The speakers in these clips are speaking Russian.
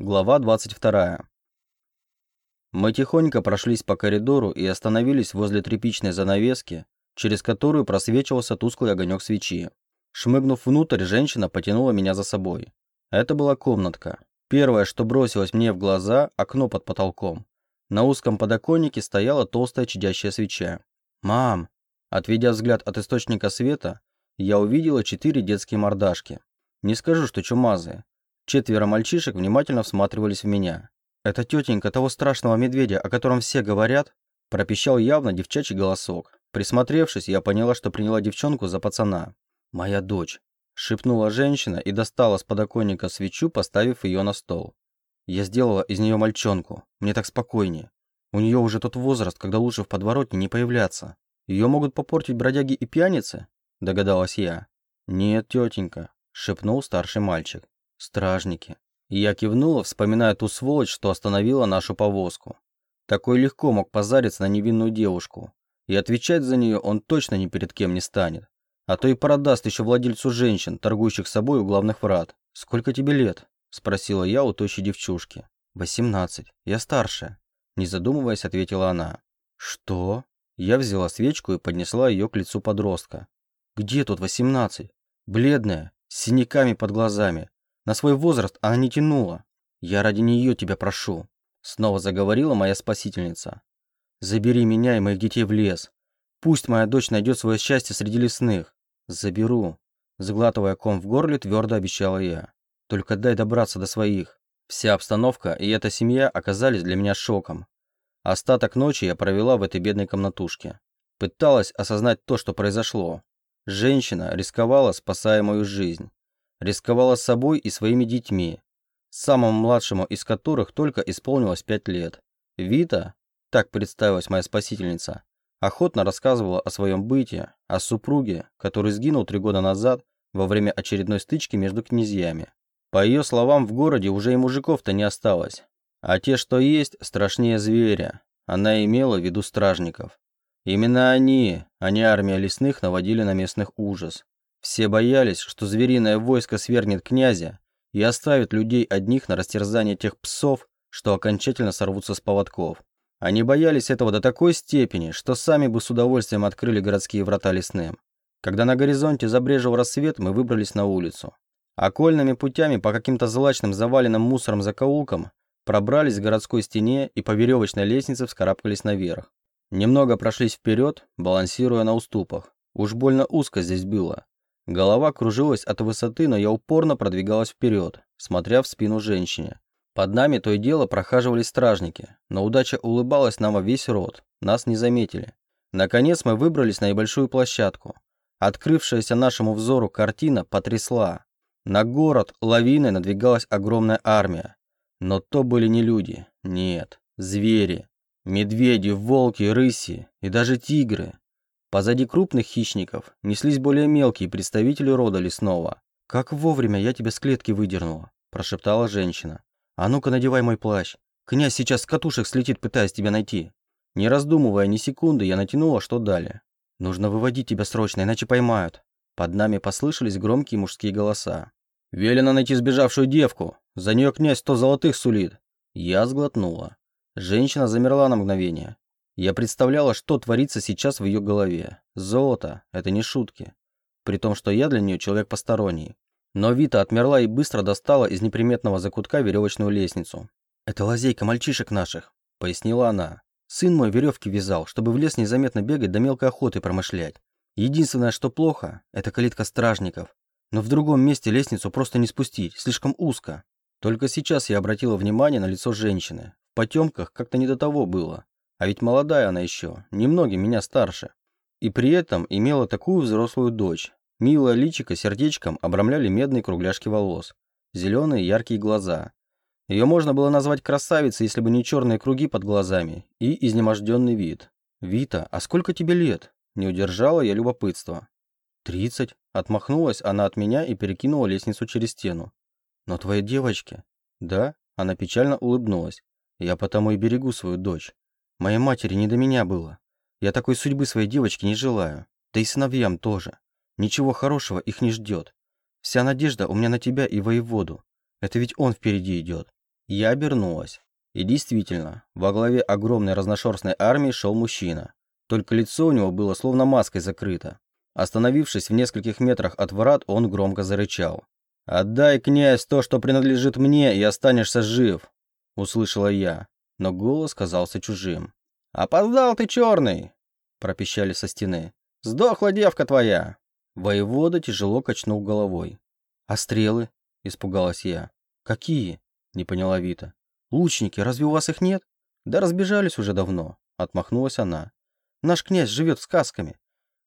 Глава 22. Мы тихонько прошлись по коридору и остановились возле тряпичной занавески, через которую просвечивался тусклый огонек свечи. Шмыгнув внутрь, женщина потянула меня за собой. Это была комнатка. Первое, что бросилось мне в глаза – окно под потолком. На узком подоконнике стояла толстая чадящая свеча. «Мам!» Отведя взгляд от источника света, я увидела четыре детские мордашки. Не скажу, что чумазые, Четверо мальчишек внимательно всматривались в меня. «Это тетенька того страшного медведя, о котором все говорят?» Пропищал явно девчачий голосок. Присмотревшись, я поняла, что приняла девчонку за пацана. «Моя дочь», – шепнула женщина и достала с подоконника свечу, поставив ее на стол. «Я сделала из нее мальчонку. Мне так спокойнее. У нее уже тот возраст, когда лучше в подворотне не появляться. Ее могут попортить бродяги и пьяницы?» – догадалась я. «Нет, тетенька», – шепнул старший мальчик. Стражники. Я кивнула, вспоминая ту сволочь, что остановила нашу повозку. Такой легко мог позариться на невинную девушку. И отвечать за нее он точно ни перед кем не станет. А то и продаст еще владельцу женщин, торгующих собой у главных врат. «Сколько тебе лет?» – спросила я у тощей девчушки. «Восемнадцать. Я старшая». Не задумываясь, ответила она. «Что?» Я взяла свечку и поднесла ее к лицу подростка. «Где тут восемнадцать? Бледная, с синяками под глазами, на свой возраст она не тянула. Я ради нее тебя прошу. Снова заговорила моя спасительница. Забери меня и моих детей в лес. Пусть моя дочь найдет свое счастье среди лесных. Заберу. Заглатывая ком в горле, твердо обещала я. Только дай добраться до своих. Вся обстановка и эта семья оказались для меня шоком. Остаток ночи я провела в этой бедной комнатушке. Пыталась осознать то, что произошло. Женщина рисковала, спасая мою жизнь рисковала собой и своими детьми, самому младшему из которых только исполнилось пять лет. Вита, так представилась моя спасительница, охотно рассказывала о своем быте, о супруге, который сгинул три года назад во время очередной стычки между князьями. По ее словам, в городе уже и мужиков-то не осталось, а те, что есть, страшнее зверя. Она имела в виду стражников. Именно они, а не армия лесных, наводили на местных ужас. Все боялись, что звериное войско свергнет князя и оставит людей одних на растерзание тех псов, что окончательно сорвутся с поводков. Они боялись этого до такой степени, что сами бы с удовольствием открыли городские врата лесным. Когда на горизонте забрежил рассвет, мы выбрались на улицу. Окольными путями по каким-то злачным заваленным мусором закоулкам пробрались к городской стене и по веревочной лестнице вскарабкались наверх. Немного прошлись вперед, балансируя на уступах. Уж больно узко здесь было. Голова кружилась от высоты, но я упорно продвигалась вперед, смотря в спину женщине. Под нами то и дело прохаживались стражники, но удача улыбалась нам во весь рот, нас не заметили. Наконец мы выбрались на небольшую площадку. Открывшаяся нашему взору картина потрясла. На город лавиной надвигалась огромная армия. Но то были не люди, нет, звери. Медведи, волки, рыси и даже тигры. Позади крупных хищников неслись более мелкие представители рода лесного. «Как вовремя я тебя с клетки выдернула», – прошептала женщина. «А ну-ка надевай мой плащ. Князь сейчас с катушек слетит, пытаясь тебя найти». Не раздумывая ни секунды, я натянула, что далее. «Нужно выводить тебя срочно, иначе поймают». Под нами послышались громкие мужские голоса. «Велено найти сбежавшую девку. За нее князь сто золотых сулит». Я сглотнула. Женщина замерла на мгновение. Я представляла, что творится сейчас в ее голове. Золото – это не шутки. При том, что я для нее человек посторонний. Но Вита отмерла и быстро достала из неприметного закутка веревочную лестницу. «Это лазейка мальчишек наших», – пояснила она. «Сын мой веревки вязал, чтобы в лес незаметно бегать до мелкой охоты промышлять. Единственное, что плохо – это калитка стражников. Но в другом месте лестницу просто не спустить, слишком узко. Только сейчас я обратила внимание на лицо женщины. В потемках как-то не до того было. А ведь молодая она еще, немногим меня старше. И при этом имела такую взрослую дочь. Милое личико сердечком обрамляли медные кругляшки волос. Зеленые яркие глаза. Ее можно было назвать красавицей, если бы не черные круги под глазами и изнеможденный вид. «Вита, а сколько тебе лет?» Не удержала я любопытства. «Тридцать», — отмахнулась она от меня и перекинула лестницу через стену. «Но твоей девочке?» «Да?» — она печально улыбнулась. «Я потому и берегу свою дочь. Моей матери не до меня было. Я такой судьбы своей девочки не желаю. Да и сыновьям тоже. Ничего хорошего их не ждет. Вся надежда у меня на тебя и воеводу. Это ведь он впереди идет. Я обернулась. И действительно, во главе огромной разношерстной армии шел мужчина. Только лицо у него было словно маской закрыто. Остановившись в нескольких метрах от врат, он громко зарычал. «Отдай, князь, то, что принадлежит мне, и останешься жив!» Услышала я, но голос казался чужим. «Опоздал ты, черный!» пропищали со стены. «Сдохла девка твоя!» Воевода тяжело качнул головой. «А стрелы?» – испугалась я. «Какие?» – не поняла Вита. «Лучники, разве у вас их нет?» «Да разбежались уже давно», – отмахнулась она. «Наш князь живет сказками.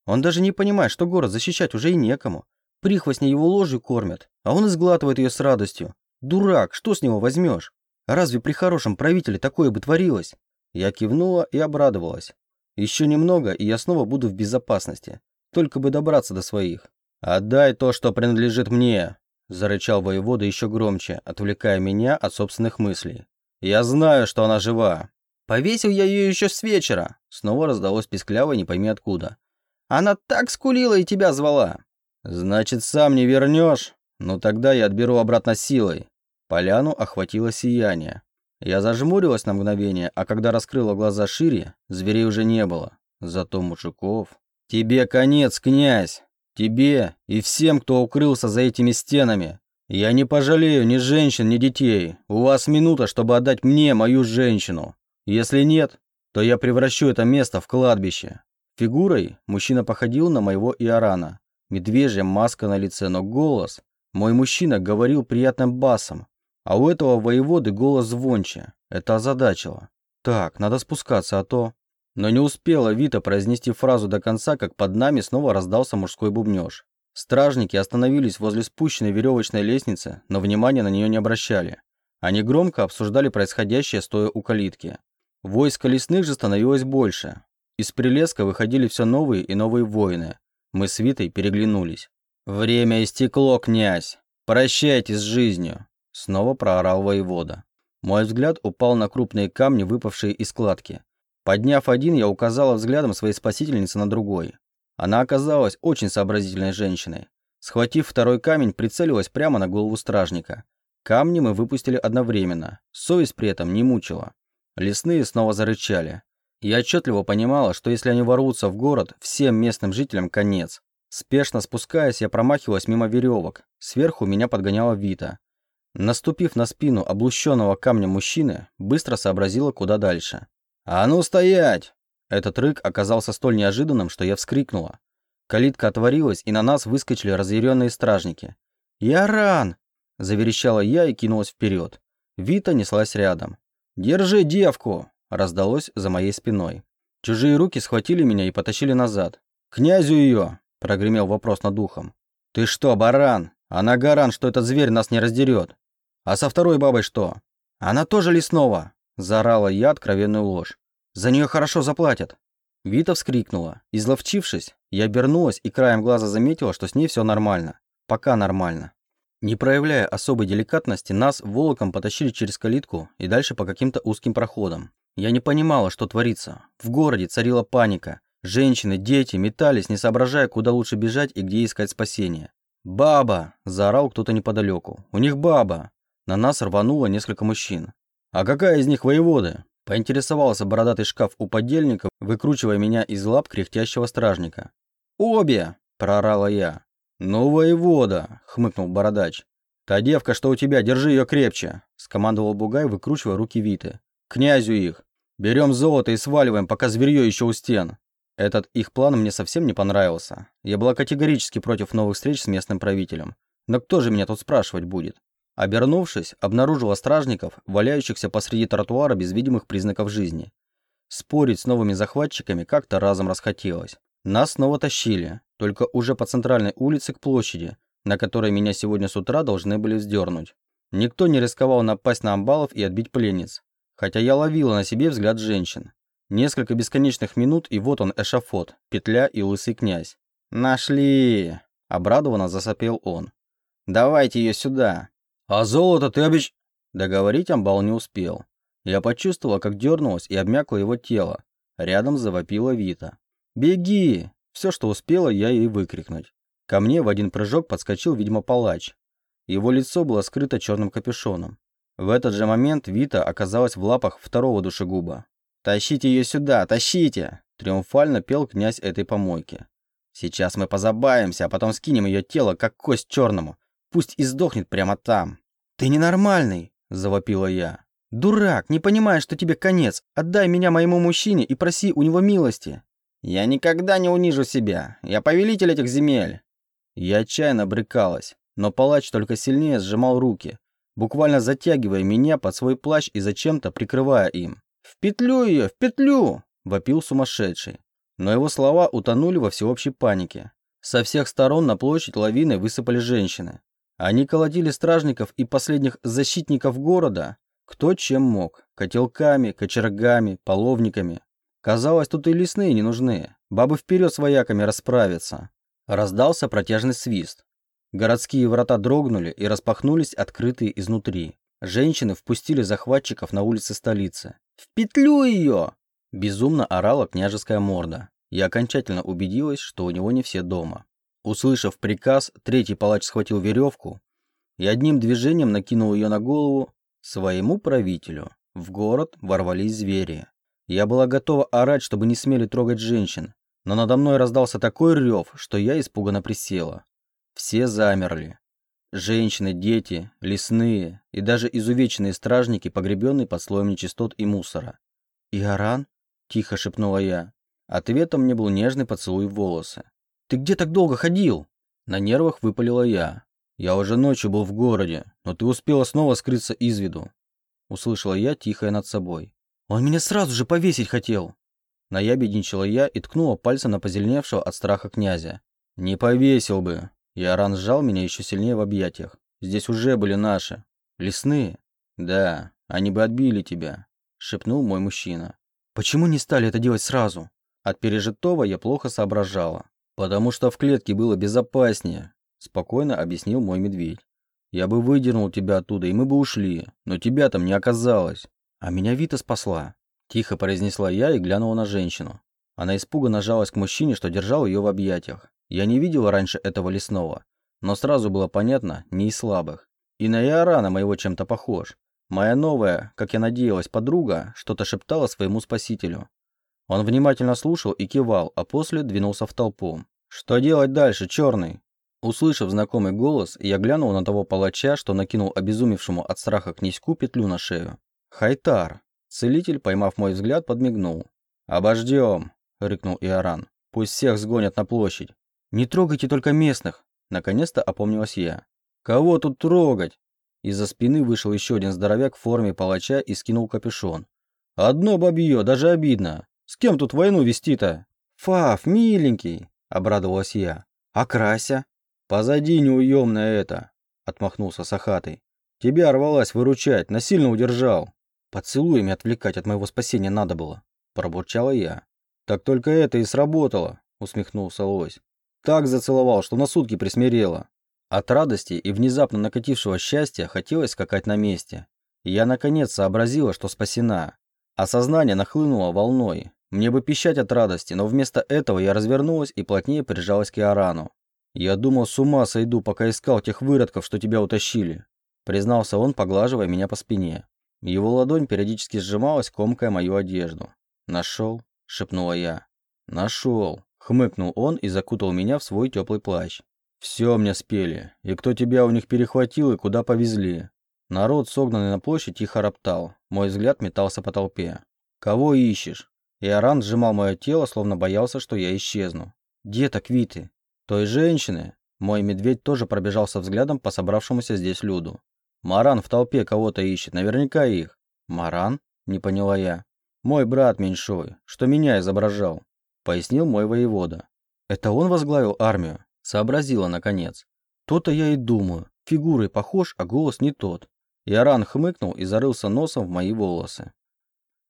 Он даже не понимает, что город защищать уже и некому. Прихвостни его ложью кормят, а он изглатывает ее с радостью. Дурак, что с него возьмешь? Разве при хорошем правителе такое бы творилось? Я кивнула и обрадовалась. Еще немного, и я снова буду в безопасности. Только бы добраться до своих. «Отдай то, что принадлежит мне!» Зарычал воевода еще громче, отвлекая меня от собственных мыслей. «Я знаю, что она жива!» «Повесил я ее еще с вечера!» Снова раздалось пискляво, не пойми откуда. «Она так скулила и тебя звала!» «Значит, сам не вернешь? Ну тогда я отберу обратно силой». Поляну охватило сияние. Я зажмурилась на мгновение, а когда раскрыла глаза шире, зверей уже не было. Зато мужиков... «Тебе конец, князь! Тебе и всем, кто укрылся за этими стенами! Я не пожалею ни женщин, ни детей. У вас минута, чтобы отдать мне мою женщину. Если нет, то я превращу это место в кладбище». Фигурой мужчина походил на моего Иорана. Медвежья маска на лице, но голос. Мой мужчина говорил приятным басом, а у этого воеводы голос звонче. Это озадачило. Так, надо спускаться, а то... Но не успела Вита произнести фразу до конца, как под нами снова раздался мужской бубнёж. Стражники остановились возле спущенной веревочной лестницы, но внимания на нее не обращали. Они громко обсуждали происходящее, стоя у калитки. Войско лесных же становилось больше. Из прилеска выходили все новые и новые воины. Мы с Витой переглянулись. «Время истекло, князь! Прощайте с жизнью!» Снова проорал воевода. Мой взгляд упал на крупные камни, выпавшие из кладки. Подняв один, я указала взглядом своей спасительницы на другой. Она оказалась очень сообразительной женщиной. Схватив второй камень, прицелилась прямо на голову стражника. Камни мы выпустили одновременно. Совесть при этом не мучила. Лесные снова зарычали. Я отчетливо понимала, что если они ворвутся в город, всем местным жителям конец. Спешно спускаясь, я промахивалась мимо веревок. Сверху меня подгоняла Вита. Наступив на спину облущенного камнем мужчины, быстро сообразила, куда дальше. «А ну стоять!» Этот рык оказался столь неожиданным, что я вскрикнула. Калитка отворилась, и на нас выскочили разъяренные стражники. «Я ран!» – заверещала я и кинулась вперед. Вита неслась рядом. «Держи девку!» раздалось за моей спиной. Чужие руки схватили меня и потащили назад. «Князю ее!» – прогремел вопрос над духом. «Ты что, баран? Она гаран, что этот зверь нас не раздерет. А со второй бабой что? Она тоже лесного!» – заорала я откровенную ложь. «За нее хорошо заплатят!» Вита вскрикнула. Изловчившись, я обернулась и краем глаза заметила, что с ней все нормально. Пока нормально. Не проявляя особой деликатности, нас волоком потащили через калитку и дальше по каким-то узким проходам. Я не понимала, что творится. В городе царила паника. Женщины, дети метались, не соображая, куда лучше бежать и где искать спасение. «Баба!» – заорал кто-то неподалеку. «У них баба!» На нас рвануло несколько мужчин. «А какая из них воеводы?» – поинтересовался бородатый шкаф у подельника, выкручивая меня из лап кряхтящего стражника. «Обе!» – проорала я. «Ну, воевода!» – хмыкнул бородач. «Та девка, что у тебя, держи ее крепче!» – скомандовал Бугай, выкручивая руки Виты князю их. Берем золото и сваливаем, пока зверье еще у стен. Этот их план мне совсем не понравился. Я была категорически против новых встреч с местным правителем. Но кто же меня тут спрашивать будет? Обернувшись, обнаружила стражников, валяющихся посреди тротуара без видимых признаков жизни. Спорить с новыми захватчиками как-то разом расхотелось. Нас снова тащили, только уже по центральной улице к площади, на которой меня сегодня с утра должны были вздернуть. Никто не рисковал напасть на амбалов и отбить пленниц хотя я ловила на себе взгляд женщин. Несколько бесконечных минут, и вот он эшафот, петля и лысый князь. «Нашли!» – обрадованно засопел он. «Давайте ее сюда!» «А золото ты обещ...» Договорить амбал не успел. Я почувствовала, как дернулось и обмякло его тело. Рядом завопила Вита. «Беги!» Все, что успела, я ей выкрикнуть. Ко мне в один прыжок подскочил, видимо, палач. Его лицо было скрыто черным капюшоном. В этот же момент Вита оказалась в лапах второго душегуба. «Тащите ее сюда, тащите!» – триумфально пел князь этой помойки. «Сейчас мы позабавимся, а потом скинем ее тело, как кость черному. Пусть и сдохнет прямо там». «Ты ненормальный!» – завопила я. «Дурак, не понимаешь, что тебе конец. Отдай меня моему мужчине и проси у него милости». «Я никогда не унижу себя. Я повелитель этих земель». Я отчаянно брыкалась, но палач только сильнее сжимал руки, буквально затягивая меня под свой плащ и зачем-то прикрывая им. «В петлю ее, в петлю!» – вопил сумасшедший. Но его слова утонули во всеобщей панике. Со всех сторон на площадь лавиной высыпали женщины. Они колотили стражников и последних защитников города, кто чем мог. Котелками, кочергами, половниками. Казалось, тут и лесные не нужны. Бабы вперед с вояками расправятся. Раздался протяжный свист. Городские врата дрогнули и распахнулись, открытые изнутри. Женщины впустили захватчиков на улицы столицы. «В петлю ее!» Безумно орала княжеская морда. Я окончательно убедилась, что у него не все дома. Услышав приказ, третий палач схватил веревку и одним движением накинул ее на голову своему правителю. В город ворвались звери. Я была готова орать, чтобы не смели трогать женщин, но надо мной раздался такой рев, что я испуганно присела. Все замерли. Женщины, дети, лесные и даже изувеченные стражники, погребенные под слоем нечистот и мусора. «Иоран?» – тихо шепнула я. Ответом мне был нежный поцелуй в волосы. «Ты где так долго ходил?» На нервах выпалила я. «Я уже ночью был в городе, но ты успела снова скрыться из виду». Услышала я тихое над собой. «Он меня сразу же повесить хотел!» Наябедничала я и ткнула пальцем на позеленевшего от страха князя. «Не повесил бы!» Иоран сжал меня еще сильнее в объятиях. «Здесь уже были наши. Лесные?» «Да, они бы отбили тебя», — шепнул мой мужчина. «Почему не стали это делать сразу?» От пережитого я плохо соображала. «Потому что в клетке было безопаснее», — спокойно объяснил мой медведь. «Я бы выдернул тебя оттуда, и мы бы ушли, но тебя там не оказалось. А меня Вита спасла», — тихо произнесла я и глянула на женщину. Она испуганно жалась к мужчине, что держал ее в объятиях. Я не видел раньше этого лесного, но сразу было понятно, не из слабых. И на Иорана моего чем-то похож. Моя новая, как я надеялась, подруга что-то шептала своему спасителю. Он внимательно слушал и кивал, а после двинулся в толпу. «Что делать дальше, черный?» Услышав знакомый голос, я глянул на того палача, что накинул обезумевшему от страха князьку петлю на шею. «Хайтар!» Целитель, поймав мой взгляд, подмигнул. «Обождем!» — рыкнул Иоран. «Пусть всех сгонят на площадь. «Не трогайте только местных!» Наконец-то опомнилась я. «Кого тут трогать?» Из-за спины вышел еще один здоровяк в форме палача и скинул капюшон. «Одно бабье, даже обидно. С кем тут войну вести-то?» «Фаф, миленький!» – обрадовалась я. «А Крася?» «Позади неуемное это!» – отмахнулся Сахатый. «Тебя рвалась выручать, насильно удержал!» «Поцелуями отвлекать от моего спасения надо было!» – пробурчала я. «Так только это и сработало!» – усмехнулся Лось. Так зацеловал, что на сутки присмирела. От радости и внезапно накатившего счастья хотелось скакать на месте. Я наконец сообразила, что спасена. Осознание нахлынуло волной. Мне бы пищать от радости, но вместо этого я развернулась и плотнее прижалась к Иорану. «Я думал, с ума сойду, пока искал тех выродков, что тебя утащили», признался он, поглаживая меня по спине. Его ладонь периодически сжималась, комкая мою одежду. «Нашел?» – шепнула я. «Нашел», Хмыкнул он и закутал меня в свой теплый плащ. «Все мне спели. И кто тебя у них перехватил и куда повезли?» Народ, согнанный на площадь, тихо роптал. Мой взгляд метался по толпе. «Кого ищешь?» Иоран сжимал мое тело, словно боялся, что я исчезну. «Где так Виты?» «Той женщины?» Мой медведь тоже пробежался взглядом по собравшемуся здесь люду. «Маран в толпе кого-то ищет, наверняка их». «Маран?» – не поняла я. «Мой брат меньшой, что меня изображал пояснил мой воевода. Это он возглавил армию? Сообразила, наконец. То-то я и думаю. Фигурой похож, а голос не тот. Иоран хмыкнул и зарылся носом в мои волосы.